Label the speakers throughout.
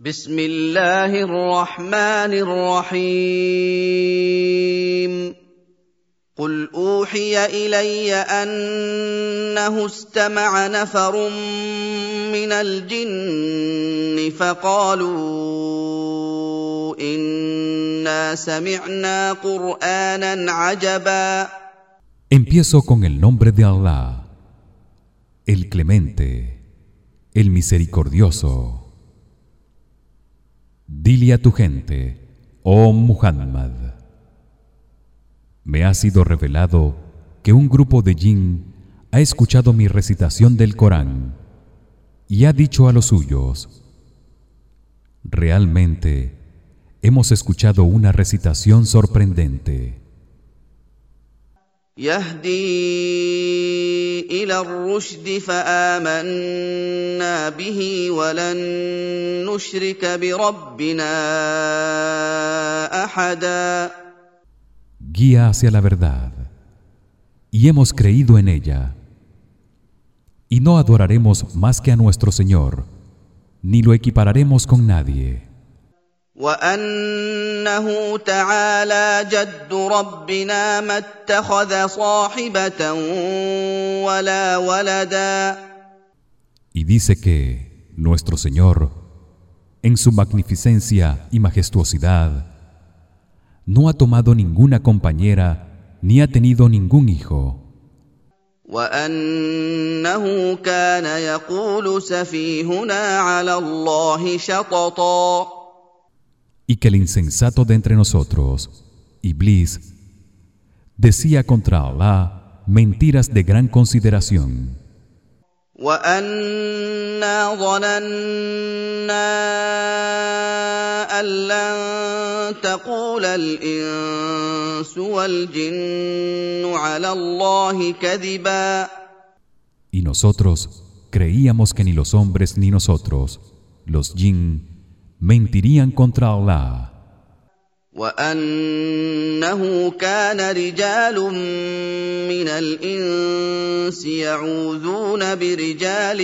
Speaker 1: بسم الله الرحمن الرحيم قل أوحي إلي أنه استمع نفر من الجن فقالوا إنا سمعنا قرآنا عجبا
Speaker 2: Empiezo con el nombre de Allah, el Clemente, el Misericordioso. Dile a tu gente, oh Muhammad, me ha sido revelado que un grupo de jin ha escuchado mi recitación del Corán y ha dicho a los suyos: Realmente hemos escuchado una recitación sorprendente.
Speaker 1: Yahdi الى الرشد فامنا به ولن نشرك بربنا احدا
Speaker 2: Guía hacia la verdad y hemos creído en ella y no adoraremos más que a nuestro Señor ni lo equipararemos con nadie
Speaker 1: وانه تعالى جد ربنا ما اتخذ صاحبه ولا ولدا
Speaker 2: y dice que nuestro Señor en su magnificencia y majestuosidad no ha tomado ninguna compañera ni ha tenido ningún hijo
Speaker 1: وانه كان يقول سفيهنا على الله شططا
Speaker 2: y que el insensato de entre nosotros, Iblis, decía contra Allah mentiras de gran consideración. Y nosotros creíamos que ni los hombres ni nosotros, los jinn, mentirían contra Allah
Speaker 1: وَأَنَّهُ كَانَ رِجَالٌ مِّنَ الْإِنسِ يَعُوذُونَ بِرِجَالٍ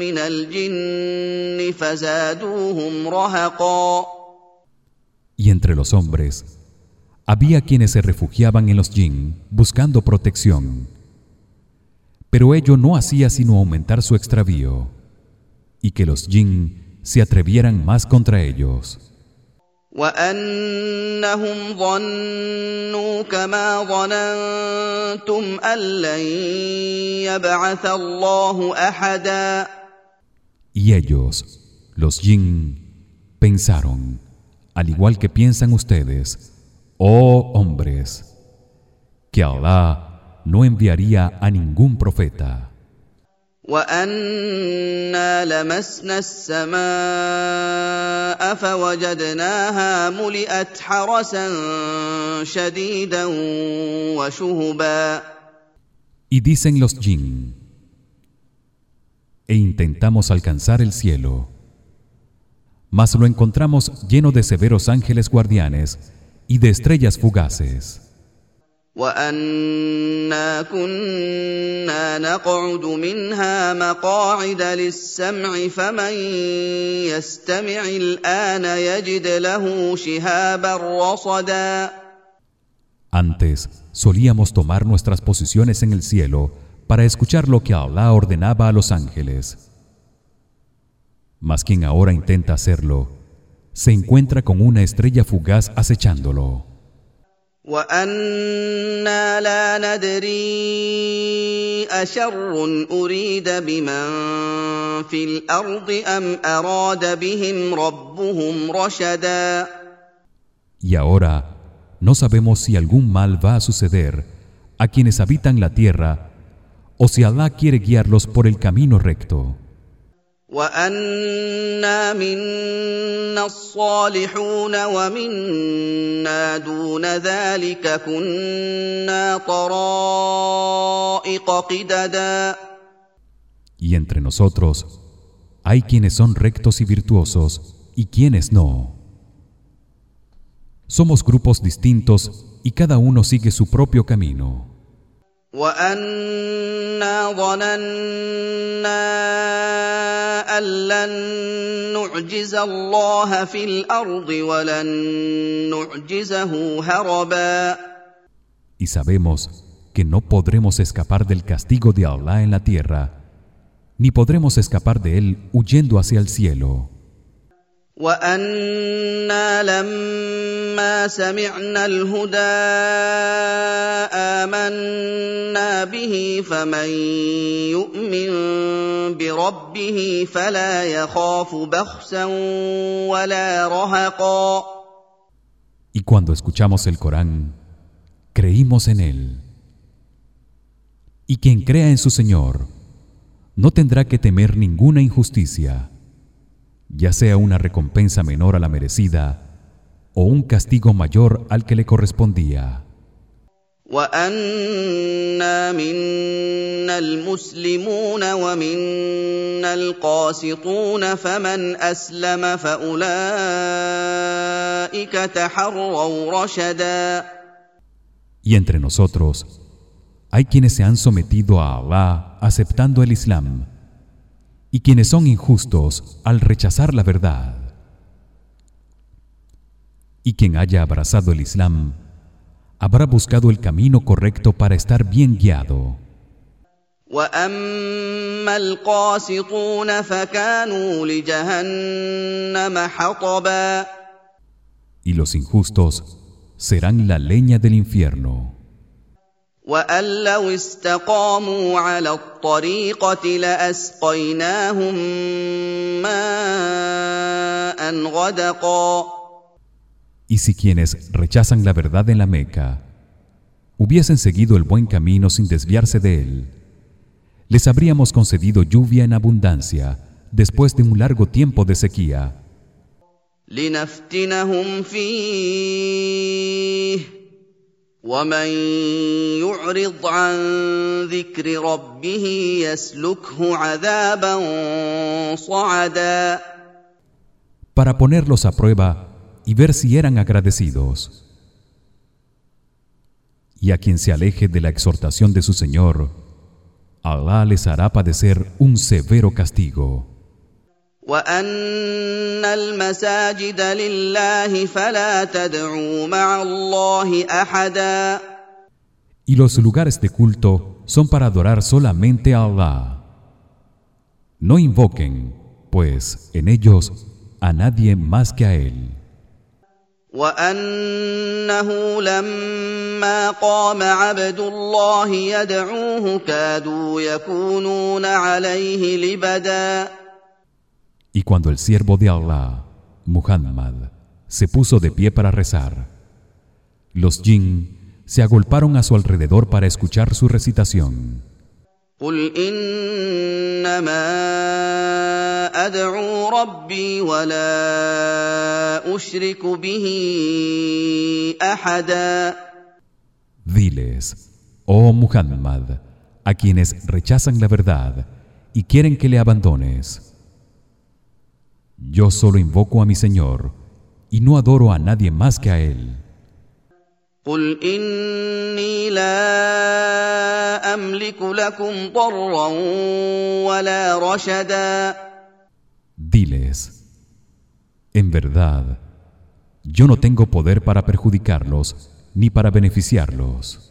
Speaker 1: مِّنَ الْجِنِّ فَزَادُوهُمْ رَهَقًا
Speaker 2: y entre los hombres había quienes se refugiaban en los jinn buscando protección pero ello no hacía sino aumentar su extravío y que los jinn se atrevieran más contra ellos
Speaker 1: وَأَنَّهُمْ ظَنُّوا كَمَا ظَنَنتُمْ أَن لَّن يَبْعَثَ اللَّهُ أَحَدًا
Speaker 2: y ellos los jinn pensaron al igual que piensan ustedes oh hombres que Allah no enviaría a ningún profeta
Speaker 1: وَأَنَّا لَمَسْنَا السَّمَاءَ فَوَجَدْنَاهَا مُلِئَتْ حَرَسًا شَدِيدًا وَشُهُبًا
Speaker 2: y dicen los jinn e intentamos alcanzar el cielo mas lo encontramos lleno de severos ángeles guardianes y de estrellas fugaces
Speaker 1: وَأَنَّا كُنَّا نَقْعُدُ مِنْهَا مَقَاعِدَ لِلسَّمْعِ فَمَن يَسْتَمِعِ الْآنَ يَجِدْ لَهُ شِهَابًا رَّصَدًا
Speaker 2: Antes solíamos tomar nuestras posiciones en el cielo para escuchar lo que Allah ordenaba a los ángeles. Mas quien ahora intenta hacerlo se encuentra con una estrella fugaz acechándolo.
Speaker 1: وَأَنَّا لَا نَدْرِي أَشَرٌّ أُرِيدَ بِمَن فِي الْأَرْضِ أَمْ أَرَادَ بِهِمْ رَبُّهُمْ رَشَدًا
Speaker 2: Y ahora no sabemos si algún mal va a suceder a quienes habitan la tierra o si Allah quiere guiarlos por el camino recto.
Speaker 1: وَأَنَّا مِنَّا الصَّالِحُونَ وَمِنَّا دُونَ ذَٰلِكَ كُنَّا طَرَائِقَ قِدَدًا
Speaker 2: Y entre nosotros hay quienes son rectos y virtuosos y quienes no. Somos grupos distintos y cada uno sigue su propio camino.
Speaker 1: وَأَنَّا ظَنَنَّا أَن لَّن نُّعْجِزَ اللَّهَ فِي الْأَرْضِ وَلَن نُّعْجِزَهُ هَرَبًا
Speaker 2: Y sabemos que no podremos escapar del castigo de Allah en la tierra ni podremos escapar de él huyendo hacia el cielo.
Speaker 1: وَأَنَّا لَمَّا سَمِعْنَا الْهُدَىٰ آمَنَّا بِهِ فَمَن يُؤْمِن بِرَبِّهِ فَلَا يَخَافُ بَخْسًا وَلَا رَهَقًا
Speaker 2: Y cuando escuchamos el Corán, creímos en él. Y quien crea en su Señor, no tendrá que temer ninguna injusticia ya sea una recompensa menor a la merecida o un castigo mayor al que le correspondía. y entre nosotros hay quienes se han sometido a Allah aceptando el Islam y quienes son injustos al rechazar la verdad. Y quien haya abrazado el Islam habrá buscado el camino correcto para estar bien guiado. Y los injustos serán la leña del infierno.
Speaker 1: وَأَن لَّوْ اسْتَقَامُوا عَلَى الطَّرِيقَةِ لَأَسْقَيْنَاهُم مَّاءً غَدَقًا
Speaker 2: Y si quienes rechazan la verdad en la Meca hubiesen seguido el buen camino sin desviarse de él, les habríamos concedido lluvia en abundancia después de un largo tiempo de sequía.
Speaker 1: لِنَفْتِنَهُمْ فِيهِ ومن يعرض عن ذكر ربه يسلكه عذابا صعدا
Speaker 2: para ponerlos a prueba y ver si eran agradecidos y a quien se aleje de la exhortación de su Señor Allah les hará padecer un severo castigo
Speaker 1: وان المساجد لله فلا تدعوا مع الله احدا
Speaker 2: Y los lugares de culto son para adorar solamente a Allah. No invoquen, pues, en ellos a nadie más que a él.
Speaker 1: وانه لما قام عبد الله يدعوه كادوا يكونون عليه لبدا
Speaker 2: Y cuando el siervo de Allah, Muhammad, se puso de pie para rezar, los jinn se agolparon a su alrededor para escuchar su recitación. Diles, oh Muhammad, a quienes rechazan la verdad y quieren que le abandones. Yo solo invoco a mi Señor y no adoro a nadie más que a él. Diles En verdad yo no tengo poder para perjudicarlos ni para beneficiarlos.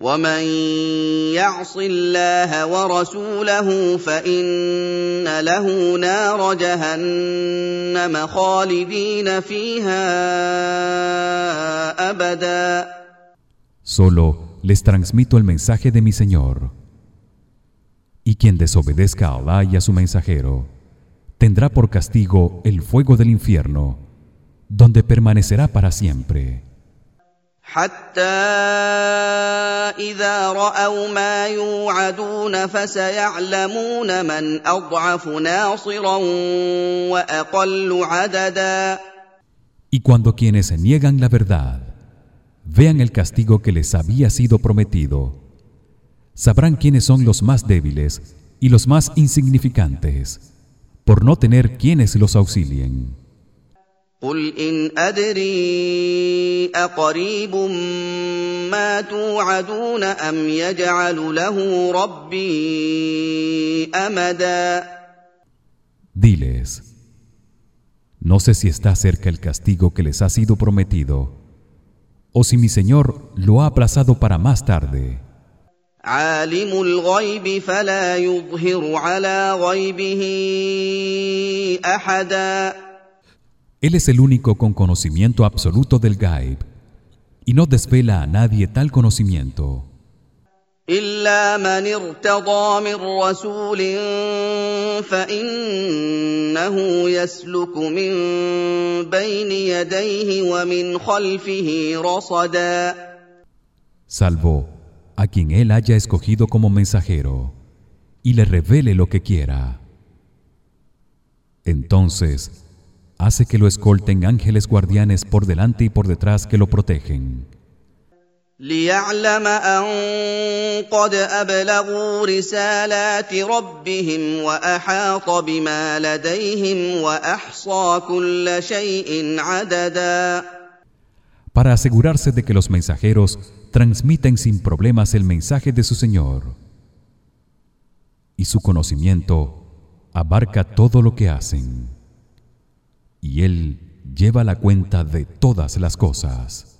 Speaker 1: ومن يعص الله ورسوله فان له نار جهنم خالدين فيها ابدا
Speaker 2: Solo les transmito el mensaje de mi Señor. Y quien desobedezca a Allah y a su mensajero tendrá por castigo el fuego del infierno, donde permanecerá para siempre.
Speaker 1: حتى اذا راوا ما يوعدون فسيعلمون من اضعف ناصرا واقل عددا
Speaker 2: Y cuando quienes niegan la verdad vean el castigo que les había sido prometido sabrán quiénes son los más débiles y los más insignificantes por no tener quienes los auxilien
Speaker 1: قل ان ادري اقريب ما توعدون ام يجعل له ربي امدا
Speaker 2: Diles No sé si está cerca el castigo que les ha sido prometido o si mi Señor lo ha aplazado para más tarde.
Speaker 1: عالم الغيب فلا يظهر على غيبه احدا
Speaker 2: Él es el único con conocimiento absoluto del Gaib y no desvela a nadie tal conocimiento.
Speaker 1: الا من ارتضى من رسول فانه يسلك من بين يديه ومن خلفه رصدا
Speaker 2: salvo a quien él haya escogido como mensajero y le revele lo que quiera. Entonces hace que lo escolten ángeles guardianes por delante y por detrás que lo protegen.
Speaker 1: ليعلم ان قد ابلغوا رسالات ربهم واحاط بما لديهم واحصى كل شيء عددا
Speaker 2: Para asegurarse de que los mensajeros transmiten sin problemas el mensaje de su Señor. Y su conocimiento abarca todo lo que hacen. Y él lleva la cuenta de todas las cosas.